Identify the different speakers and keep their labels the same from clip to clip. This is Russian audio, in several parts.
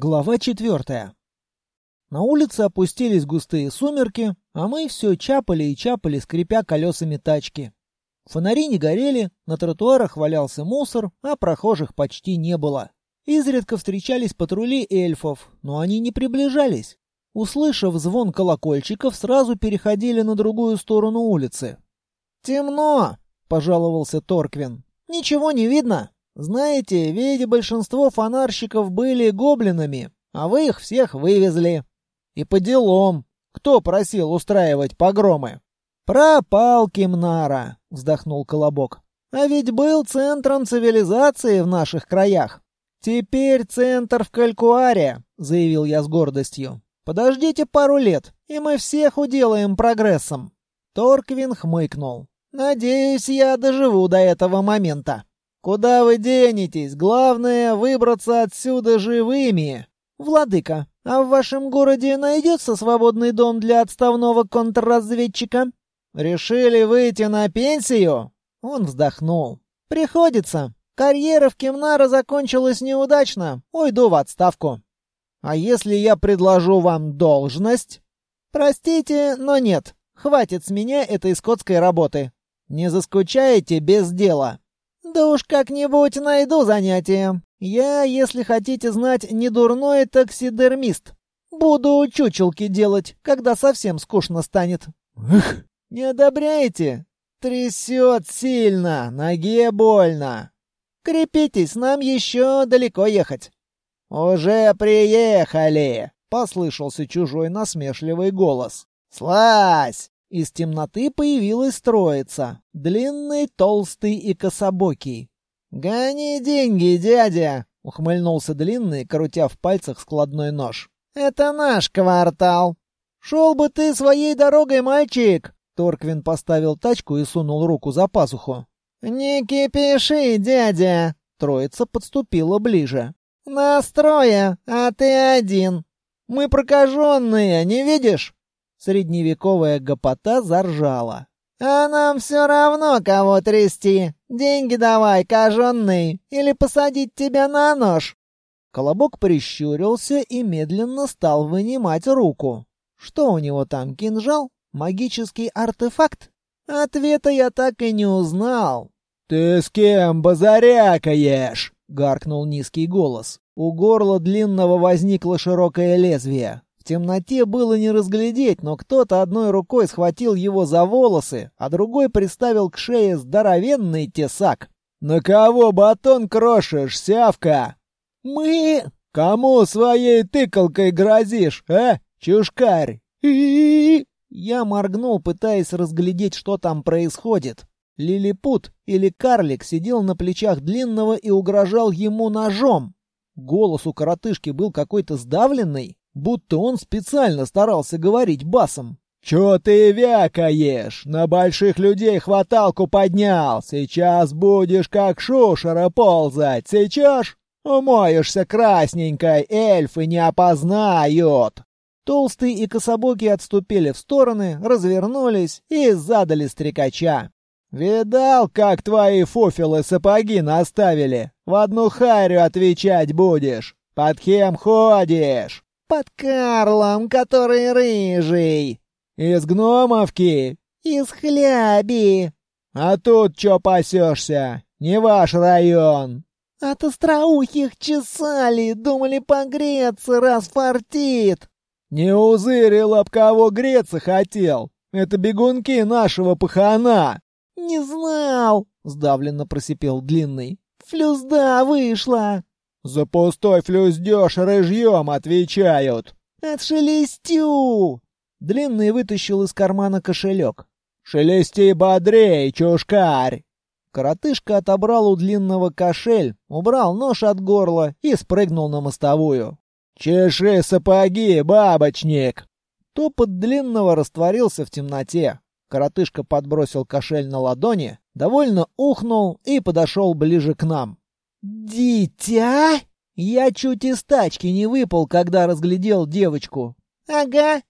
Speaker 1: Глава четвертая. На улице опустились густые сумерки, а мы все чапали и чапали, скрипя колесами тачки. Фонари не горели, на тротуарах валялся мусор, а прохожих почти не было. Изредка встречались патрули эльфов, но они не приближались. Услышав звон колокольчиков, сразу переходили на другую сторону улицы. «Темно!» — пожаловался Торквин. «Ничего не видно!» Знаете, ведь большинство фонарщиков были гоблинами, а вы их всех вывезли. И по делам. Кто просил устраивать погромы? Пропал Кимнара, вздохнул Колобок. А ведь был центром цивилизации в наших краях. Теперь центр в Калькуаре, заявил я с гордостью. Подождите пару лет, и мы всех уделаем прогрессом. Торквин хмыкнул. Надеюсь, я доживу до этого момента. «Куда вы денетесь? Главное — выбраться отсюда живыми!» «Владыка, а в вашем городе найдется свободный дом для отставного контрразведчика?» «Решили выйти на пенсию?» Он вздохнул. «Приходится. Карьера в Кемнара закончилась неудачно. Уйду в отставку». «А если я предложу вам должность?» «Простите, но нет. Хватит с меня этой скотской работы. Не заскучаете без дела?» «Да уж как-нибудь найду занятие. Я, если хотите знать, не дурной таксидермист. Буду чучелки делать, когда совсем скучно станет».
Speaker 2: «Эх!»
Speaker 1: «Не одобряете? Трясет сильно, ноге больно. Крепитесь, нам еще далеко ехать». «Уже приехали!» — послышался чужой насмешливый голос. «Слазь!» Из темноты появилась троица. Длинный, толстый и кособокий. «Гони деньги, дядя!» — ухмыльнулся Длинный, крутя в пальцах складной нож. «Это наш квартал!» «Шел бы ты своей дорогой, мальчик!» Торквин поставил тачку и сунул руку за пазуху. «Не кипиши, дядя!» Троица подступила ближе. «Настроя, а ты один!» «Мы прокаженные, не видишь?» Средневековая гопота заржала. «А нам все равно, кого трясти. Деньги давай, кожаный, или посадить тебя на нож». Колобок прищурился и медленно стал вынимать руку. Что у него там, кинжал? Магический артефакт? Ответа я так и не узнал.
Speaker 2: «Ты с кем базарякаешь?» — гаркнул низкий голос.
Speaker 1: У горла длинного возникло широкое лезвие темноте было не разглядеть, но кто-то одной рукой схватил его за волосы, а другой приставил к шее здоровенный тесак.
Speaker 2: «На кого батон крошишь, сявка?»
Speaker 1: «Мы...»
Speaker 2: «Кому своей тыкалкой грозишь, а, чушкарь?»
Speaker 1: Я моргнул, пытаясь разглядеть, что там происходит. Лилипут или карлик сидел на плечах длинного и угрожал ему ножом. Голос у коротышки был какой-то сдавленный, будто он специально старался говорить басом.
Speaker 2: «Чё ты вякаешь? На больших людей хваталку поднял. Сейчас будешь как шушера ползать. Сейчас умоешься красненькой, эльфы не опознают».
Speaker 1: Толстый и кособокий отступили в стороны, развернулись и задали стрекача.
Speaker 2: «Видал, как твои фуфелы сапоги наставили? В одну харю отвечать будешь. Под кем ходишь?»
Speaker 1: Под Карлом, который рыжий.
Speaker 2: Из гномовки?
Speaker 1: Из хляби.
Speaker 2: А тут чё пасешься? Не ваш район.
Speaker 1: От остроухих чесали, думали погреться, раз фартит.
Speaker 2: Не узырил об кого греться хотел. Это бегунки нашего пахана.
Speaker 1: Не знал, сдавленно просипел длинный. Флюзда вышла.
Speaker 2: «За пустой флюздеж рыжьем отвечают!»
Speaker 1: «Отшелестю!» Длинный вытащил из кармана кошелек.
Speaker 2: «Шелести бодрей, чушкарь!»
Speaker 1: Коротышка отобрал у длинного кошель, убрал нож от горла и спрыгнул на мостовую.
Speaker 2: «Чеши сапоги, бабочник!»
Speaker 1: Топот длинного растворился в темноте. Коротышка подбросил кошель на ладони, довольно ухнул и подошел ближе к нам. «Дитя?» Я чуть из тачки не выпал, когда разглядел девочку. «Ага».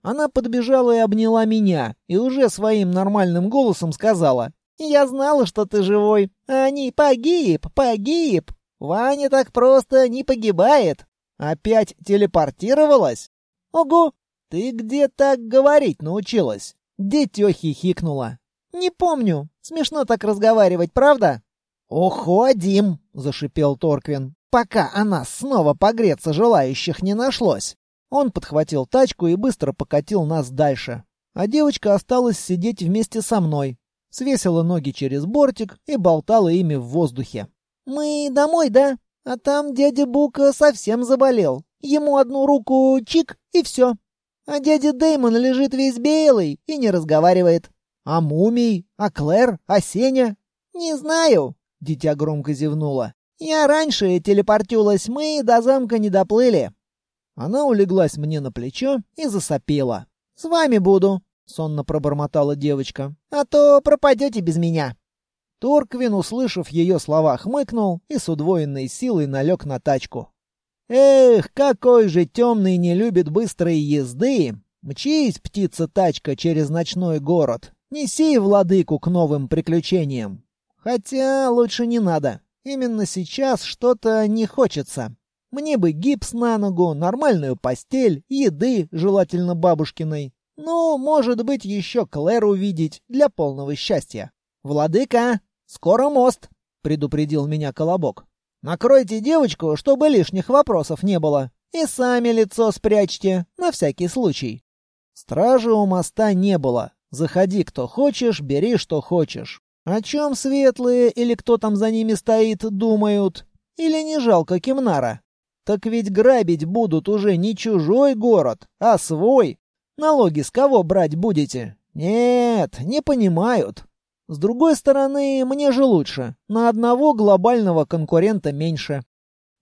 Speaker 1: Она подбежала и обняла меня, и уже своим нормальным голосом сказала. «Я знала, что ты живой. А они погиб, погиб. Ваня так просто не погибает». Опять телепортировалась? Ого, ты где так говорить научилась? Дитё хихикнула. Не помню. Смешно так разговаривать, правда? Уходим, зашипел Торквин. Пока она снова погреться желающих не нашлось. Он подхватил тачку и быстро покатил нас дальше. А девочка осталась сидеть вместе со мной. Свесила ноги через бортик и болтала ими в воздухе. «Мы домой, да? А там дядя Бука совсем заболел. Ему одну руку чик и все. А дядя Дэймон лежит весь белый и не разговаривает. А Мумий? А Клэр? А Сеня? Не знаю. Дитя громко зевнула. Я раньше телепортилась, мы до замка не доплыли. Она улеглась мне на плечо и засопела. «С вами буду», — сонно пробормотала девочка. «А то пропадете без меня». Торквин, услышав ее слова, хмыкнул и с удвоенной силой налег на тачку. «Эх, какой же темный не любит быстрой езды! Мчись, птица-тачка, через ночной город. Неси владыку к новым приключениям. Хотя лучше не надо. Именно сейчас что-то не хочется. Мне бы гипс на ногу, нормальную постель, еды, желательно бабушкиной. Ну, может быть, еще Клэр увидеть для полного счастья. «Владыка, скоро мост!» — предупредил меня Колобок. «Накройте девочку, чтобы лишних вопросов не было. И сами лицо спрячьте, на всякий случай». Стражи у моста не было. Заходи, кто хочешь, бери, что хочешь. О чем светлые или кто там за ними стоит, думают? Или не жалко Кимнара? Так ведь грабить будут уже не чужой город, а свой. Налоги с кого брать будете? Нет, не понимают. С другой стороны, мне же лучше. На одного глобального конкурента меньше.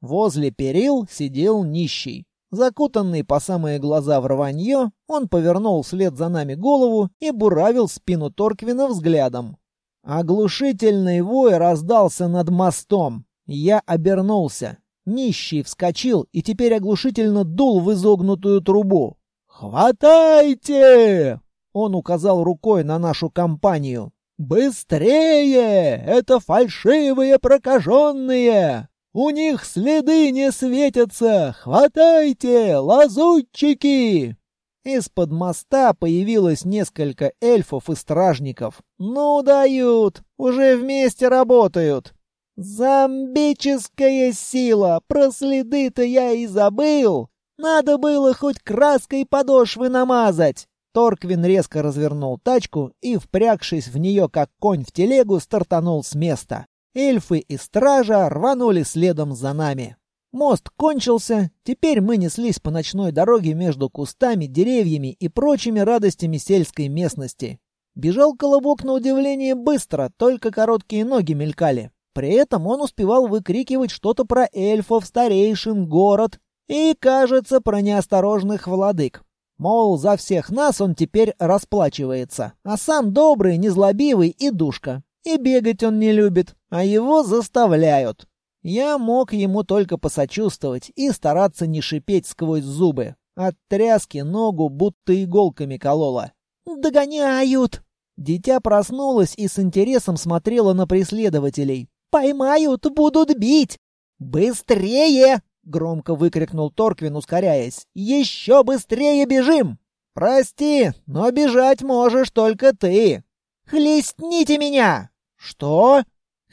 Speaker 1: Возле перил сидел нищий. Закутанный по самые глаза в рванье, он повернул вслед за нами голову и буравил спину Торквина взглядом. Оглушительный вой раздался над мостом. Я обернулся. Нищий вскочил и теперь оглушительно дул в изогнутую трубу. «Хватайте!» Он указал рукой на нашу компанию. «Быстрее! Это фальшивые прокаженные! У них следы не светятся! Хватайте, лазутчики!» Из-под моста появилось несколько эльфов и стражников. «Ну, дают! Уже вместе работают!» «Зомбическая сила! Про следы-то я и забыл! Надо было хоть краской подошвы намазать!» Торквин резко развернул тачку и, впрягшись в нее как конь в телегу, стартанул с места. Эльфы и стража рванули следом за нами. Мост кончился, теперь мы неслись по ночной дороге между кустами, деревьями и прочими радостями сельской местности. Бежал Колобок на удивление быстро, только короткие ноги мелькали. При этом он успевал выкрикивать что-то про эльфов, старейшин, город и, кажется, про неосторожных владык. Мол, за всех нас он теперь расплачивается, а сам добрый, незлобивый и душка. И бегать он не любит, а его заставляют. Я мог ему только посочувствовать и стараться не шипеть сквозь зубы. От тряски ногу будто иголками колола. «Догоняют!» Дитя проснулось и с интересом смотрело на преследователей. «Поймают, будут бить!» «Быстрее!» — громко выкрикнул Торквин, ускоряясь. «Еще быстрее бежим!» «Прости, но бежать можешь только ты!» «Хлестните меня!» «Что?»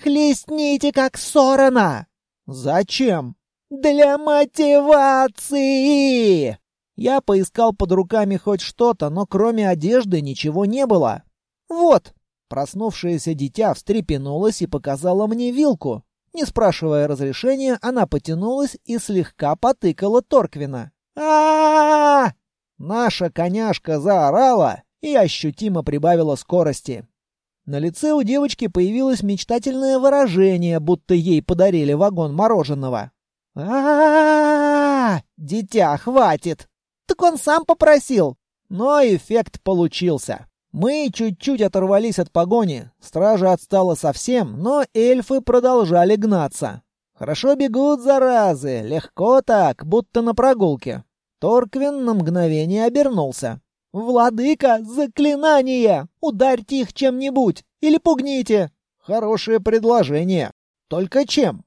Speaker 1: «Хлестните, как Сорона!» «Зачем?» «Для мотивации!» Я поискал под руками хоть что-то, но кроме одежды ничего не было. «Вот!» Проснувшееся дитя встрепенулось и показала мне вилку. Не спрашивая разрешения, она потянулась и слегка потыкала Торквина. а, Наша коняшка заорала и ощутимо прибавила скорости. На лице у девочки появилось мечтательное выражение, будто ей подарили вагон мороженого. а, Дитя, хватит! Так он сам попросил. Но эффект получился. Мы чуть-чуть оторвались от погони, стража отстала совсем, но эльфы продолжали гнаться. Хорошо бегут, заразы, легко так, будто на прогулке. Торквин на мгновение обернулся. «Владыка, заклинание! Ударьте их чем-нибудь! Или пугните!» «Хорошее предложение. Только чем?»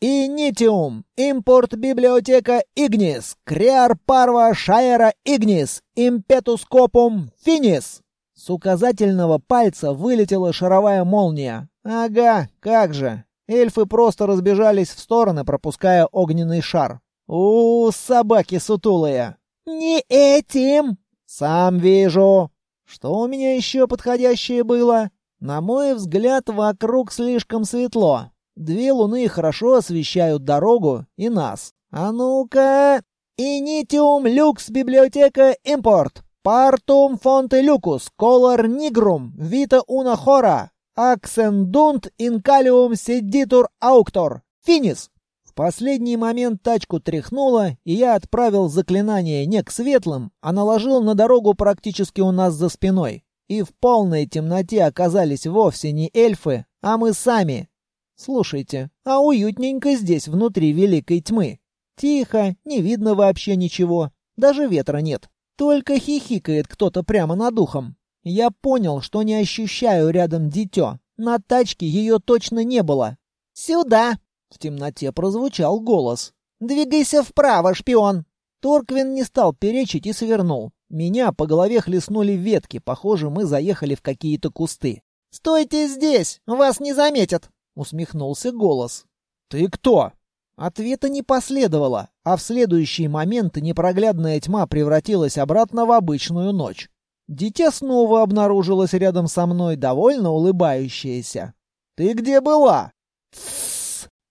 Speaker 1: Инитиум, импорт библиотека Игнис, креар парва шаера Игнис, импетускопум финис. С указательного пальца вылетела шаровая молния. Ага, как же. Эльфы просто разбежались в стороны, пропуская огненный шар. У, собаки сутулые. Не этим. Сам вижу. Что у меня еще подходящее было? На мой взгляд, вокруг слишком светло. Две луны хорошо освещают дорогу и нас. А ну-ка... Инитиум люкс библиотека импорт. Партум фонте люкус, колор нигрум, вита уна хора, аксендунт инкалиум седитур ауктор. Финис. Последний момент тачку тряхнуло, и я отправил заклинание не к светлым, а наложил на дорогу практически у нас за спиной. И в полной темноте оказались вовсе не эльфы, а мы сами. Слушайте, а уютненько здесь, внутри великой тьмы. Тихо, не видно вообще ничего, даже ветра нет. Только хихикает кто-то прямо над ухом. Я понял, что не ощущаю рядом дитё. На тачке ее точно не было. «Сюда!» — в темноте прозвучал голос. «Двигайся вправо, шпион!» Торквин не стал перечить и свернул. Меня по голове хлестнули ветки, похоже, мы заехали в какие-то кусты. «Стойте здесь! Вас не заметят!» усмехнулся голос. «Ты кто?» Ответа не последовало, а в следующий момент непроглядная тьма превратилась обратно в обычную ночь. Дитя снова обнаружилось рядом со мной, довольно улыбающееся. «Ты где была?» «Тссс!»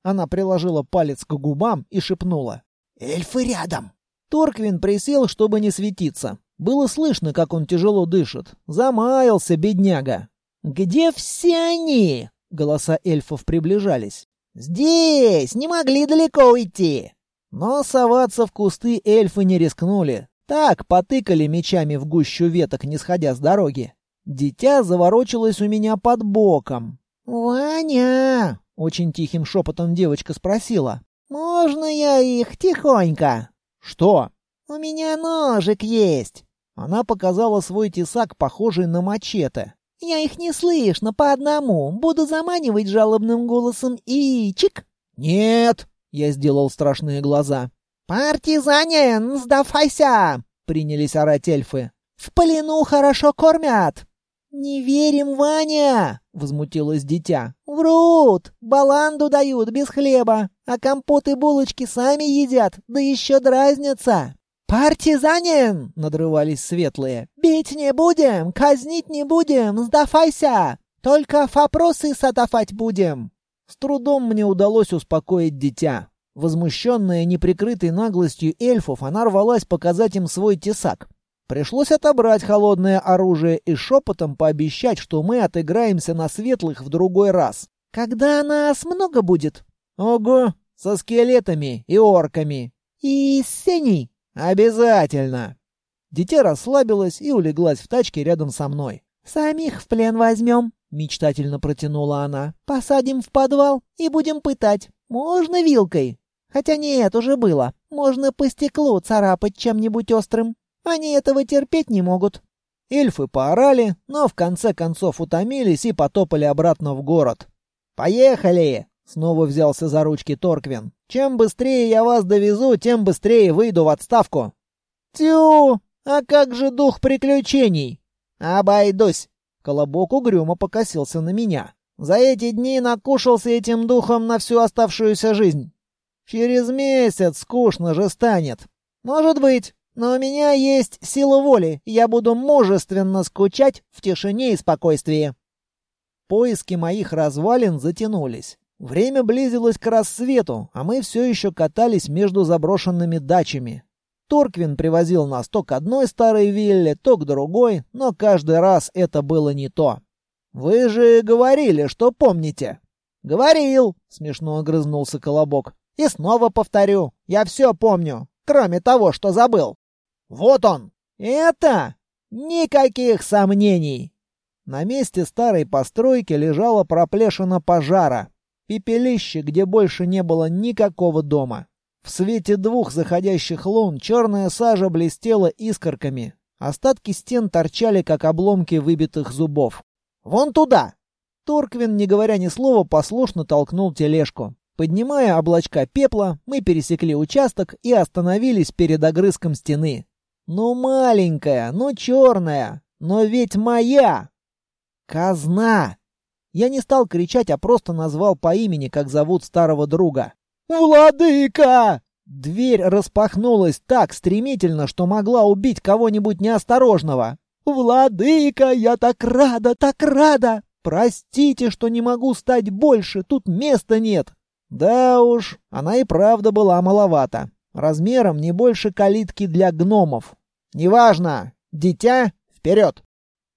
Speaker 1: Она приложила палец к губам и шепнула. «Эльфы рядом!» Торквин присел, чтобы не светиться. Было слышно, как он тяжело дышит. Замаялся, бедняга. «Где все они?» Голоса эльфов приближались. «Здесь! Не могли далеко уйти!» Но соваться в кусты эльфы не рискнули. Так потыкали мечами в гущу веток, не сходя с дороги. Дитя заворочилось у меня под боком. «Ваня!» — очень тихим шепотом девочка спросила. «Можно я их тихонько?» «Что?» «У меня ножик есть!» Она показала свой тесак, похожий на мачете. Я их не слышно по одному. Буду заманивать жалобным голосом и чик. Нет, я сделал страшные глаза. Партизанин, сдавайся! Принялись орать эльфы. В плену хорошо кормят. Не верим, Ваня, возмутилось дитя. Врут, баланду дают без хлеба, а компот и булочки сами едят, да еще дразнятся. «Партизанин!» — надрывались светлые. «Бить не будем, казнить не будем, сдавайся! Только вопросы задавать будем!» С трудом мне удалось успокоить дитя. Возмущенная неприкрытой наглостью эльфов, она рвалась показать им свой тесак. Пришлось отобрать холодное оружие и шепотом пообещать, что мы отыграемся на светлых в другой раз. «Когда нас много будет?» «Ого, со скелетами и орками». «И с сеней?» «Обязательно!» Дитя расслабилось и улеглась в тачке рядом со мной. «Самих в плен возьмем», — мечтательно протянула она. «Посадим в подвал и будем пытать. Можно вилкой? Хотя нет, уже было. Можно по стеклу царапать чем-нибудь острым. Они этого терпеть не могут». Эльфы поорали, но в конце концов утомились и потопали обратно в город. «Поехали!» — снова взялся за ручки Торквин. Чем быстрее я вас довезу, тем быстрее выйду в отставку. Тю, а как же дух приключений? Обойдусь. Колобок угрюмо покосился на меня. За эти дни накушался этим духом на всю оставшуюся жизнь. Через месяц скучно же станет. Может быть, но у меня есть сила воли, я буду мужественно скучать в тишине и спокойствии. Поиски моих развалин затянулись. Время близилось к рассвету, а мы все еще катались между заброшенными дачами. Торквин привозил нас то к одной старой вилле, то к другой, но каждый раз это было не то. «Вы же говорили, что помните». «Говорил», — смешно огрызнулся Колобок. «И снова повторю, я все помню, кроме того, что забыл». «Вот он!» «Это? Никаких сомнений!» На месте старой постройки лежала проплешина пожара. Пепелище, где больше не было никакого дома. В свете двух заходящих лун черная сажа блестела искорками. Остатки стен торчали, как обломки выбитых зубов. «Вон туда!» Торквин, не говоря ни слова, послушно толкнул тележку. Поднимая облачка пепла, мы пересекли участок и остановились перед огрызком стены. Ну маленькая, ну черная, но ведь моя! Казна! Я не стал кричать, а просто назвал по имени, как зовут старого друга. «Владыка!» Дверь распахнулась так стремительно, что могла убить кого-нибудь неосторожного. «Владыка, я так рада, так рада! Простите, что не могу стать больше, тут места нет!» Да уж, она и правда была маловата. Размером не больше калитки для гномов. «Неважно! Дитя, вперед!»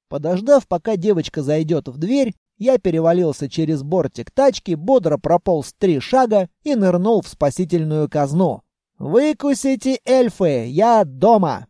Speaker 1: Подождав, пока девочка зайдет в дверь, я перевалился через бортик тачки, бодро прополз три шага и нырнул в спасительную казну. «Выкусите, эльфы! Я дома!»